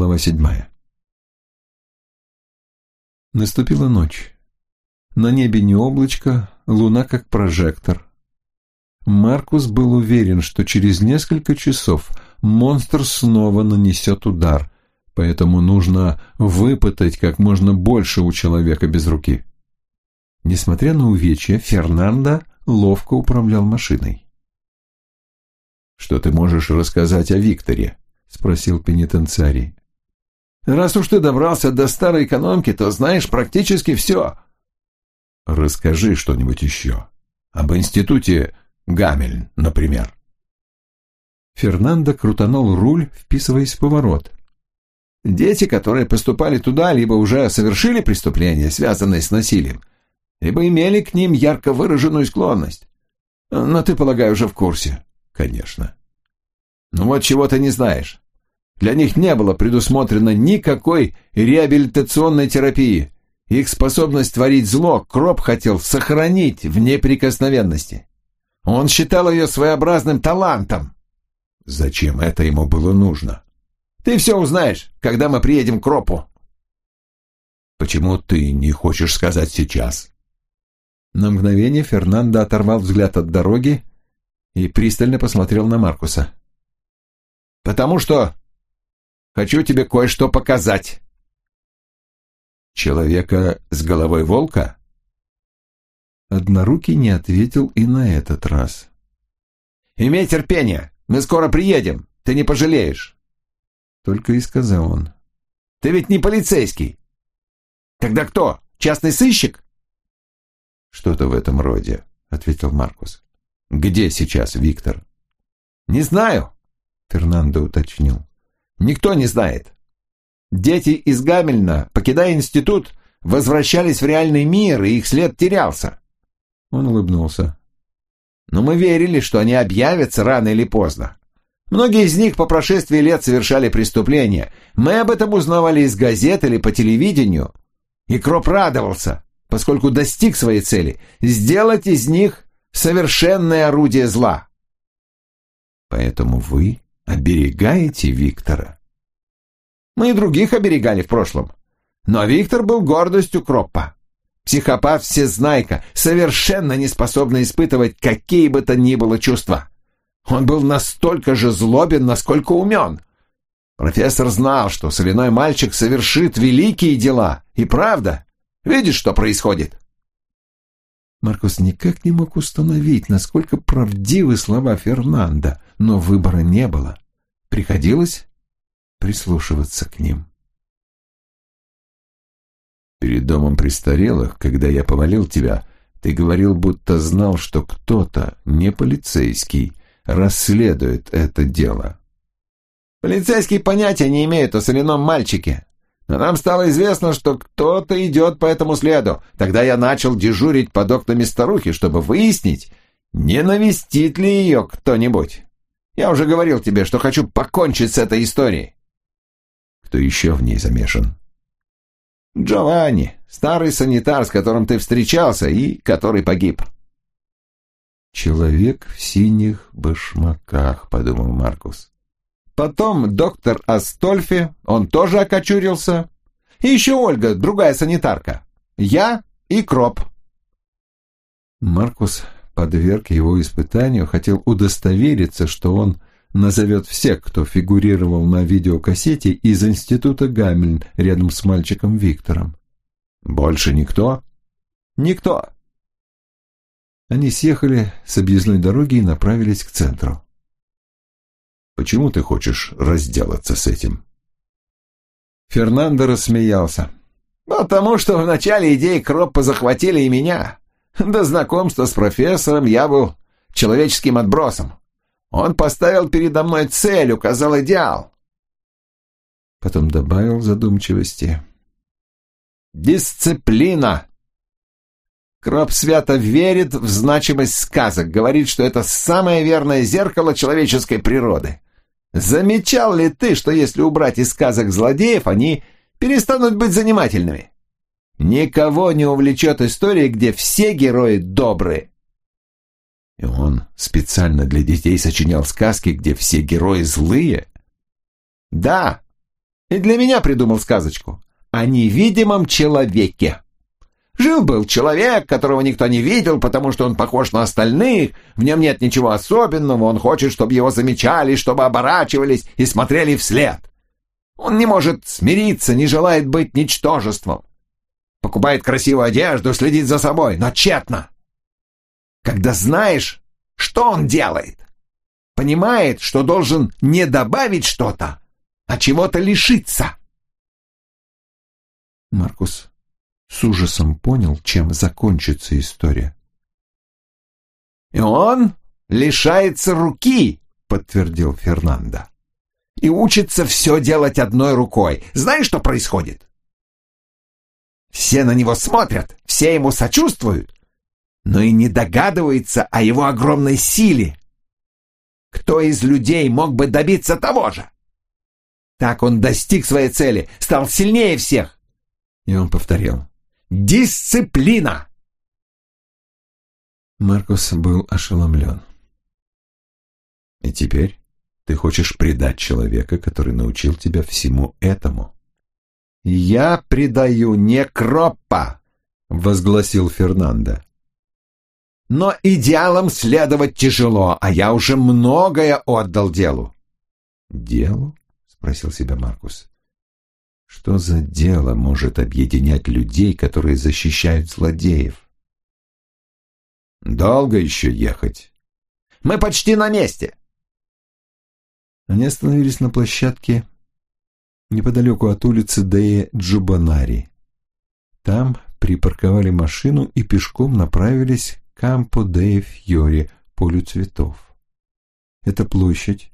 Глава седьмая. Наступила ночь. На небе не облачко, луна как прожектор. Маркус был уверен, что через несколько часов монстр снова нанесет удар, поэтому нужно выпытать как можно больше у человека без руки. Несмотря на увечья, Фернандо ловко управлял машиной. «Что ты можешь рассказать о Викторе?» — спросил пенитенциарий. «Раз уж ты добрался до старой экономки, то знаешь практически все». «Расскажи что-нибудь еще. Об институте Гамельн, например». Фернандо крутанул руль, вписываясь в поворот. «Дети, которые поступали туда, либо уже совершили преступления, связанные с насилием, либо имели к ним ярко выраженную склонность. Но ты, полагаю, уже в курсе. Конечно. Ну вот чего ты не знаешь. Для них не было предусмотрено никакой реабилитационной терапии. Их способность творить зло Кроп хотел сохранить в неприкосновенности. Он считал ее своеобразным талантом. Зачем это ему было нужно? Ты все узнаешь, когда мы приедем к Кропу. Почему ты не хочешь сказать сейчас? На мгновение Фернандо оторвал взгляд от дороги и пристально посмотрел на Маркуса. «Потому что хочу тебе кое-что показать». «Человека с головой волка?» Однорукий не ответил и на этот раз. «Имей терпение, мы скоро приедем, ты не пожалеешь». Только и сказал он. «Ты ведь не полицейский». «Тогда кто, частный сыщик?» «Что-то в этом роде», — ответил Маркус. «Где сейчас Виктор?» «Не знаю», — Фернандо уточнил. «Никто не знает. Дети из Гамельна, покидая институт, возвращались в реальный мир, и их след терялся». Он улыбнулся. «Но мы верили, что они объявятся рано или поздно. Многие из них по прошествии лет совершали преступления. Мы об этом узнавали из газет или по телевидению. И Кроп радовался, поскольку достиг своей цели – сделать из них совершенное орудие зла. Поэтому вы оберегаете Виктора. Мы и других оберегали в прошлом. Но Виктор был гордостью Кроппа. Психопат-всезнайка, совершенно не способный испытывать какие бы то ни было чувства. Он был настолько же злобен, насколько умен. Профессор знал, что соляной мальчик совершит великие дела. И правда, видишь, что происходит? Маркус никак не мог установить, насколько правдивы слова Фернанда, но выбора не было. Приходилось прислушиваться к ним. Перед домом престарелых, когда я повалил тебя, ты говорил, будто знал, что кто-то, не полицейский, расследует это дело. Полицейские понятия не имеют о соляном мальчике. Но нам стало известно, что кто-то идет по этому следу. Тогда я начал дежурить под окнами старухи, чтобы выяснить, не навестит ли ее кто-нибудь. Я уже говорил тебе, что хочу покончить с этой историей. Кто еще в ней замешан? Джованни, старый санитар, с которым ты встречался и который погиб. «Человек в синих башмаках», — подумал Маркус. Потом доктор Астольфи, он тоже окочурился. И еще Ольга, другая санитарка. Я и Кроп. Маркус подверг его испытанию, хотел удостовериться, что он назовет всех, кто фигурировал на видеокассете из института Гамельн рядом с мальчиком Виктором. «Больше никто?» «Никто». Они съехали с объездной дороги и направились к центру. «Почему ты хочешь разделаться с этим?» Фернандо рассмеялся. «Потому что в начале идеи Кроппа захватили и меня. До знакомства с профессором я был человеческим отбросом. Он поставил передо мной цель, указал идеал. Потом добавил задумчивости. Дисциплина. Кроп свято верит в значимость сказок, говорит, что это самое верное зеркало человеческой природы. Замечал ли ты, что если убрать из сказок злодеев, они перестанут быть занимательными? Никого не увлечет история, где все герои добрые. И он специально для детей сочинял сказки, где все герои злые? Да, И для меня придумал сказочку о невидимом человеке. Жил-был человек, которого никто не видел, потому что он похож на остальных, в нем нет ничего особенного, он хочет, чтобы его замечали, чтобы оборачивались и смотрели вслед. Он не может смириться, не желает быть ничтожеством. Покупает красивую одежду, следит за собой, но тщетно. Когда знаешь, что он делает, понимает, что должен не добавить что-то, а чего-то лишиться. Маркус с ужасом понял, чем закончится история. «И он лишается руки», — подтвердил Фернандо. «И учится все делать одной рукой. Знаешь, что происходит?» Все на него смотрят, все ему сочувствуют, но и не догадываются о его огромной силе. Кто из людей мог бы добиться того же? Так он достиг своей цели, стал сильнее всех. И он повторил. Дисциплина! Маркус был ошеломлен. И теперь ты хочешь предать человека, который научил тебя всему этому? «Я предаю не Кроппа», — возгласил Фернандо. «Но идеалам следовать тяжело, а я уже многое отдал делу». «Делу?» — спросил себя Маркус. Что за дело может объединять людей, которые защищают злодеев? Долго еще ехать? Мы почти на месте. Они остановились на площадке неподалеку от улицы Дея Джубанари. Там припарковали машину и пешком направились к Кампо Дея Фьори, полю цветов. Эта площадь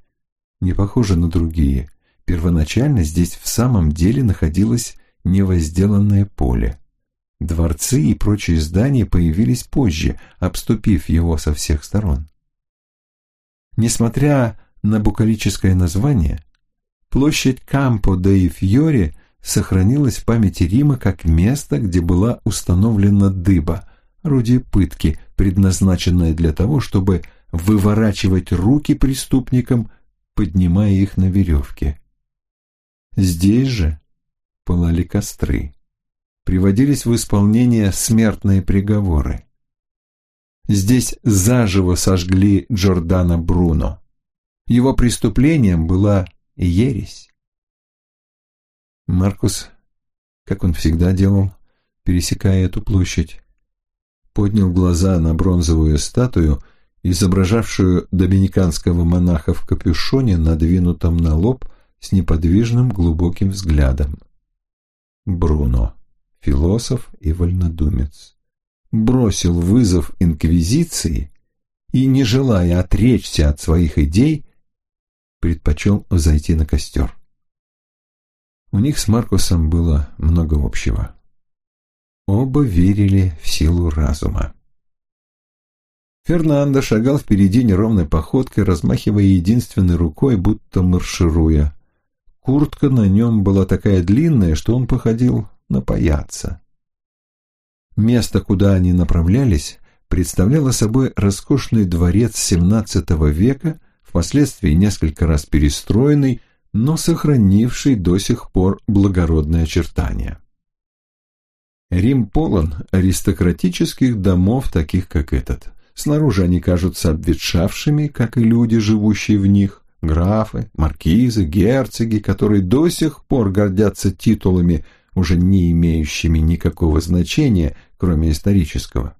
не похожа на другие. Первоначально здесь в самом деле находилось невозделанное поле. Дворцы и прочие здания появились позже, обступив его со всех сторон. Несмотря на букалическое название, площадь Кампо де Фьори сохранилась в памяти Рима как место, где была установлена дыба, орудие пытки, предназначенное для того, чтобы выворачивать руки преступникам, поднимая их на веревке. Здесь же пылали костры. Приводились в исполнение смертные приговоры. Здесь заживо сожгли Джордана Бруно. Его преступлением была ересь. Маркус, как он всегда делал, пересекая эту площадь, поднял глаза на бронзовую статую, изображавшую доминиканского монаха в капюшоне, надвинутом на лоб с неподвижным глубоким взглядом. Бруно, философ и вольнодумец, бросил вызов инквизиции и, не желая отречься от своих идей, предпочел зайти на костер. У них с Маркусом было много общего. Оба верили в силу разума. Фернандо шагал впереди неровной походкой, размахивая единственной рукой, будто маршируя. Куртка на нем была такая длинная, что он походил на паяца. Место, куда они направлялись, представляло собой роскошный дворец XVII века, впоследствии несколько раз перестроенный, но сохранивший до сих пор благородные очертания. Рим полон аристократических домов, таких как этот. Снаружи они кажутся обветшавшими, как и люди, живущие в них графы, маркизы, герцоги, которые до сих пор гордятся титулами, уже не имеющими никакого значения, кроме исторического.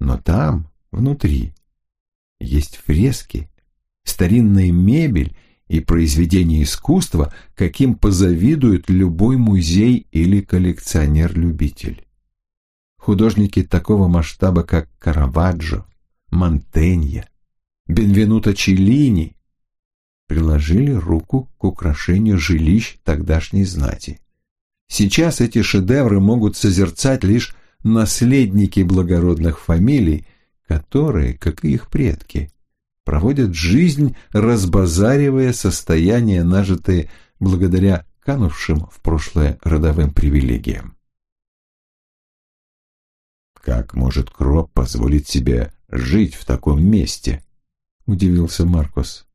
Но там, внутри, есть фрески, старинная мебель и произведения искусства, каким позавидует любой музей или коллекционер-любитель. Художники такого масштаба, как Караваджо, Монтенья, Бенвенуто Челлини приложили руку к украшению жилищ тогдашней знати. Сейчас эти шедевры могут созерцать лишь наследники благородных фамилий, которые, как и их предки, проводят жизнь, разбазаривая состояние, нажитые благодаря канувшим в прошлое родовым привилегиям. «Как может Кроп позволить себе жить в таком месте?» – удивился Маркос.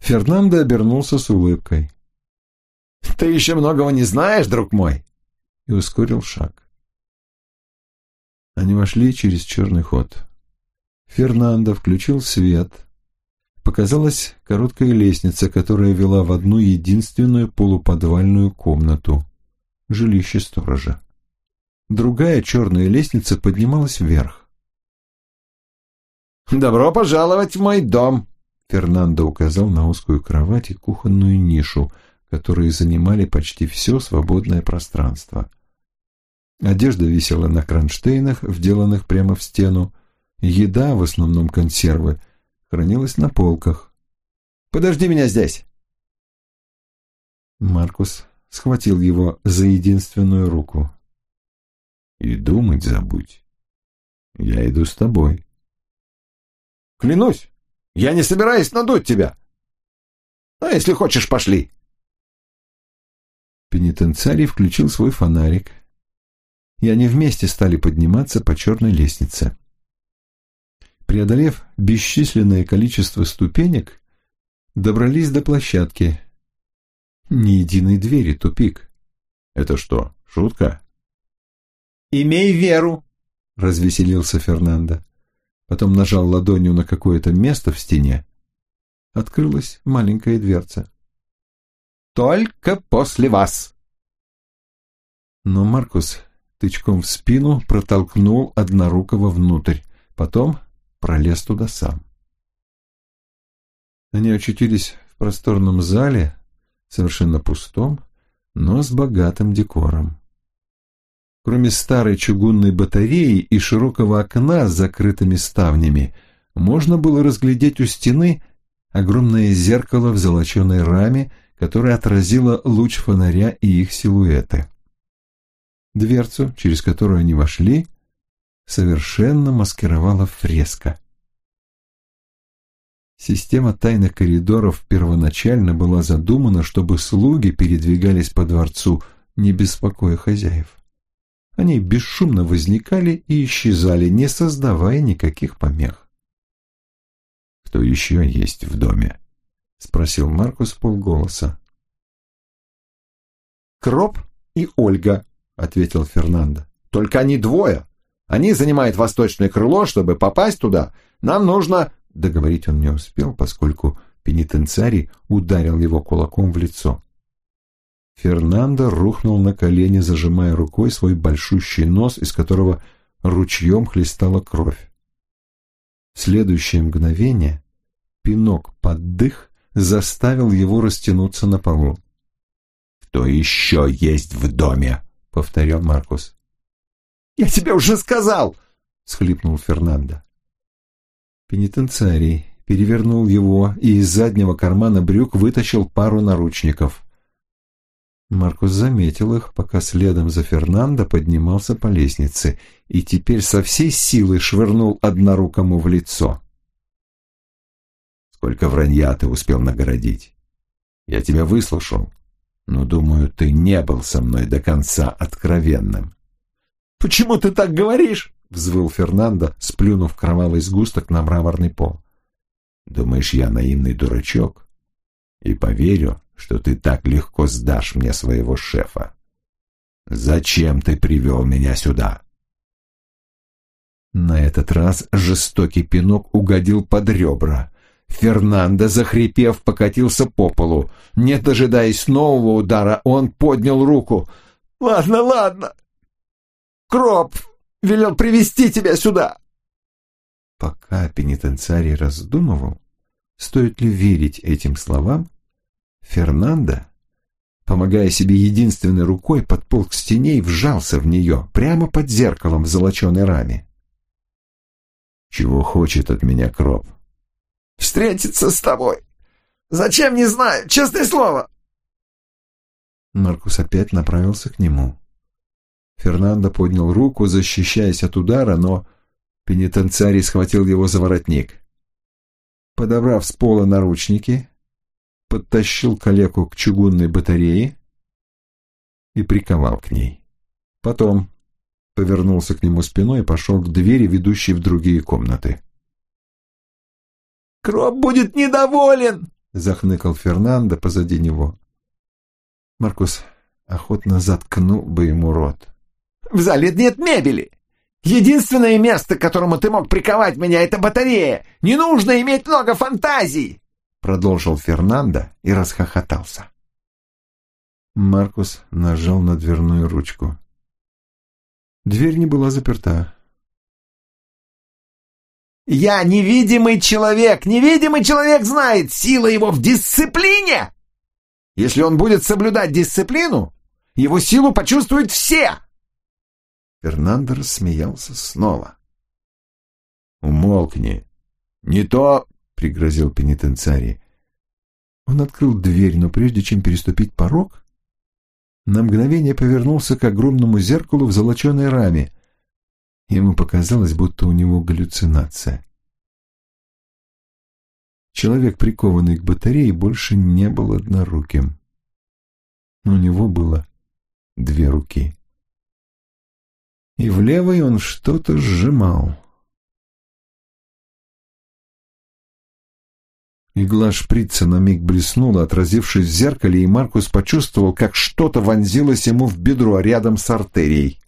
Фернандо обернулся с улыбкой. Ты еще многого не знаешь, друг мой!» И ускорил шаг. Они вошли через черный ход. Фернандо включил свет. Показалась короткая лестница, которая вела в одну единственную полуподвальную комнату — жилище сторожа. Другая черная лестница поднималась вверх. «Добро пожаловать в мой дом!» Фернандо указал на узкую кровать и кухонную нишу, которые занимали почти все свободное пространство. Одежда висела на кронштейнах, вделанных прямо в стену. Еда, в основном консервы, хранилась на полках. «Подожди меня здесь!» Маркус схватил его за единственную руку. «И думать забудь. Я иду с тобой». «Клянусь, я не собираюсь надуть тебя. А если хочешь, пошли!» Пенитенциарий включил свой фонарик, и они вместе стали подниматься по черной лестнице. Преодолев бесчисленное количество ступенек, добрались до площадки. Ни единой двери, тупик. «Это что, шутка?» «Имей веру!» — развеселился Фернандо. Потом нажал ладонью на какое-то место в стене. Открылась маленькая дверца. «Только после вас!» Но Маркус тычком в спину протолкнул однорукого внутрь, потом пролез туда сам. Они очутились в просторном зале, совершенно пустом, но с богатым декором. Кроме старой чугунной батареи и широкого окна с закрытыми ставнями, можно было разглядеть у стены огромное зеркало в золоченой раме, которое отразило луч фонаря и их силуэты. Дверцу, через которую они вошли, совершенно маскировала фреска. Система тайных коридоров первоначально была задумана, чтобы слуги передвигались по дворцу, не беспокоя хозяев. Они бесшумно возникали и исчезали, не создавая никаких помех. «Кто еще есть в доме?» — спросил Маркус полголоса. «Кроп и Ольга», — ответил Фернандо. «Только они двое. Они занимают восточное крыло, чтобы попасть туда. Нам нужно...» Договорить он не успел, поскольку пенитенциарий ударил его кулаком в лицо. Фернандо рухнул на колени, зажимая рукой свой большущий нос, из которого ручьем хлестала кровь. В следующее мгновение пинок под дых заставил его растянуться на полу. «Кто еще есть в доме?» — повторял Маркус. «Я тебе уже сказал!» — схлипнул Фернандо. Пенитенциарий перевернул его и из заднего кармана брюк вытащил пару наручников. Маркус заметил их, пока следом за Фернандо поднимался по лестнице, и теперь со всей силы швырнул однорукому в лицо. «Сколько вранья ты успел нагородить! Я тебя выслушал, но, думаю, ты не был со мной до конца откровенным. «Почему ты так говоришь?» — взвыл Фернандо, сплюнув кровавый сгусток на мраморный пол. «Думаешь, я наивный дурачок? И поверю, что ты так легко сдашь мне своего шефа. Зачем ты привел меня сюда?» На этот раз жестокий пинок угодил под ребра. Фернандо, захрипев, покатился по полу. Не дожидаясь нового удара, он поднял руку. «Ладно, ладно. Кроп велел привести тебя сюда». Пока пенитенциарий раздумывал, стоит ли верить этим словам, Фернандо, помогая себе единственной рукой, подполз к стене и вжался в нее, прямо под зеркалом в золоченой раме. «Чего хочет от меня Кроп?» встретиться с тобой. Зачем, не знаю, честное слово. Маркус опять направился к нему. Фернандо поднял руку, защищаясь от удара, но пенитенциарий схватил его за воротник. Подобрав с пола наручники, подтащил калеку к чугунной батарее и приковал к ней. Потом повернулся к нему спиной и пошел к двери, ведущей в другие комнаты. Кроп будет недоволен!» — захныкал Фернандо позади него. Маркус охотно заткнул бы ему рот. «В зале нет мебели. Единственное место, к которому ты мог приковать меня, это батарея. Не нужно иметь много фантазий!» Продолжил Фернандо и расхохотался. Маркус нажал на дверную ручку. Дверь не была заперта. «Я невидимый человек! Невидимый человек знает, сила его в дисциплине! Если он будет соблюдать дисциплину, его силу почувствуют все!» Фернандо рассмеялся снова. «Умолкни! Не то!» — пригрозил пенитенциарий. Он открыл дверь, но прежде чем переступить порог, на мгновение повернулся к огромному зеркалу в золоченой раме. Ему показалось, будто у него галлюцинация. Человек, прикованный к батарее, больше не был одноруким. У него было две руки. И в левой он что-то сжимал. Игла шприца на миг блеснула, отразившись в зеркале, и Маркус почувствовал, как что-то вонзилось ему в бедро рядом с артерией.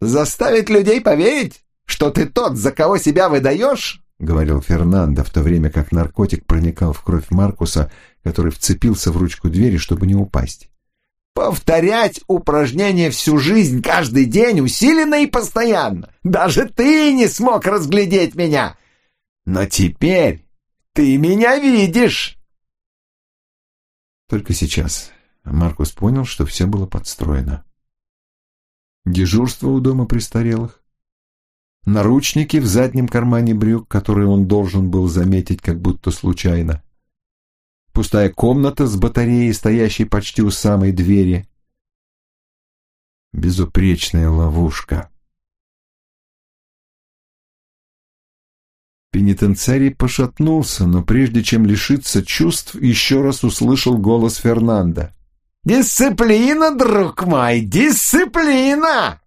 «Заставить людей поверить, что ты тот, за кого себя выдаешь?» — говорил Фернандо, в то время как наркотик проникал в кровь Маркуса, который вцепился в ручку двери, чтобы не упасть. «Повторять упражнения всю жизнь, каждый день, усиленно и постоянно. Даже ты не смог разглядеть меня!» Но теперь ты меня видишь!» Только сейчас Маркус понял, что все было подстроено. Дежурство у дома престарелых, наручники в заднем кармане брюк, которые он должен был заметить как будто случайно, пустая комната с батареей, стоящей почти у самой двери, безупречная ловушка — Пенитенциарий пошатнулся, но прежде чем лишиться чувств, еще раз услышал голос Фернанда. «Дисциплина, друг мой, дисциплина!»